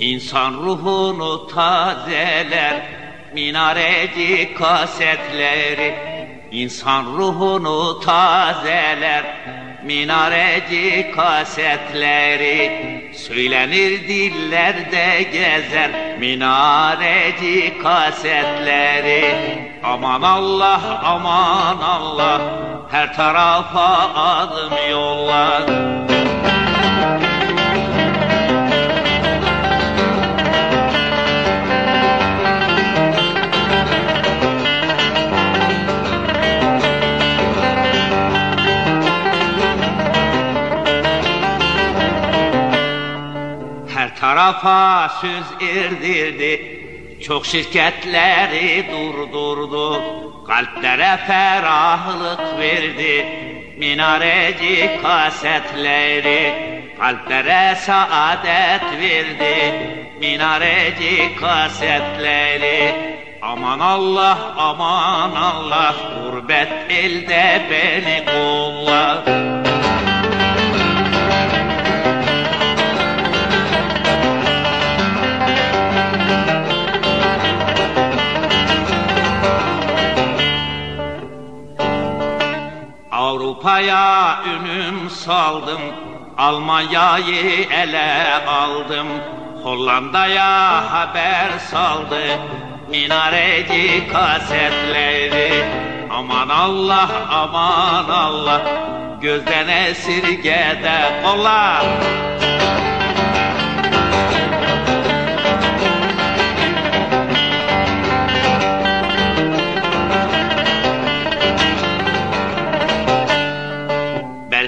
İnsan ruhunu tazeler minareci kasetleri İnsan ruhunu tazeler minareci kasetleri Söylenir dillerde gezer minareci kasetleri Aman Allah aman Allah her tarafa adım yollar Her tarafa söz erdirdi. Çok şirketleri durdurdu Kalplere ferahlık verdi. Minareci kasetleri Kalplere saadet verdi. Minareci kasetleri Aman Allah aman Allah Gurbet elde beni kullar Avrupa'ya ünüm saldım Almanya'yı ele aldım. Hollanda'ya haber saldı Minareci kasetleri. Aman Allah aman Allah Gözden esirgede kollar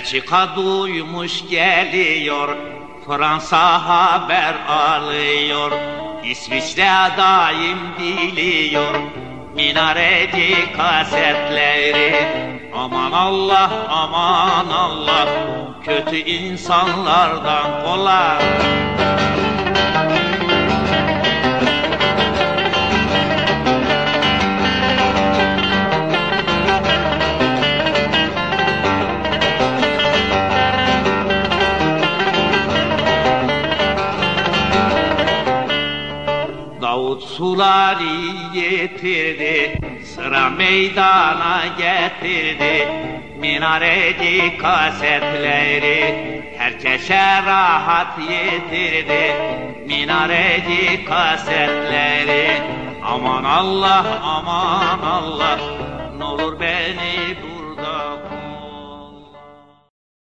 Belçika duymuş geliyor Fransa haber alıyor. İsviçre daim biliyor Minareci kasetleri Aman Allah aman Allah Kötü insanlardan kolay Davut suları getirdi, sıra meydana getirdi. Minareci kasetleri, herkese rahat yetirdi. Minareci kasetleri, aman Allah aman Allah,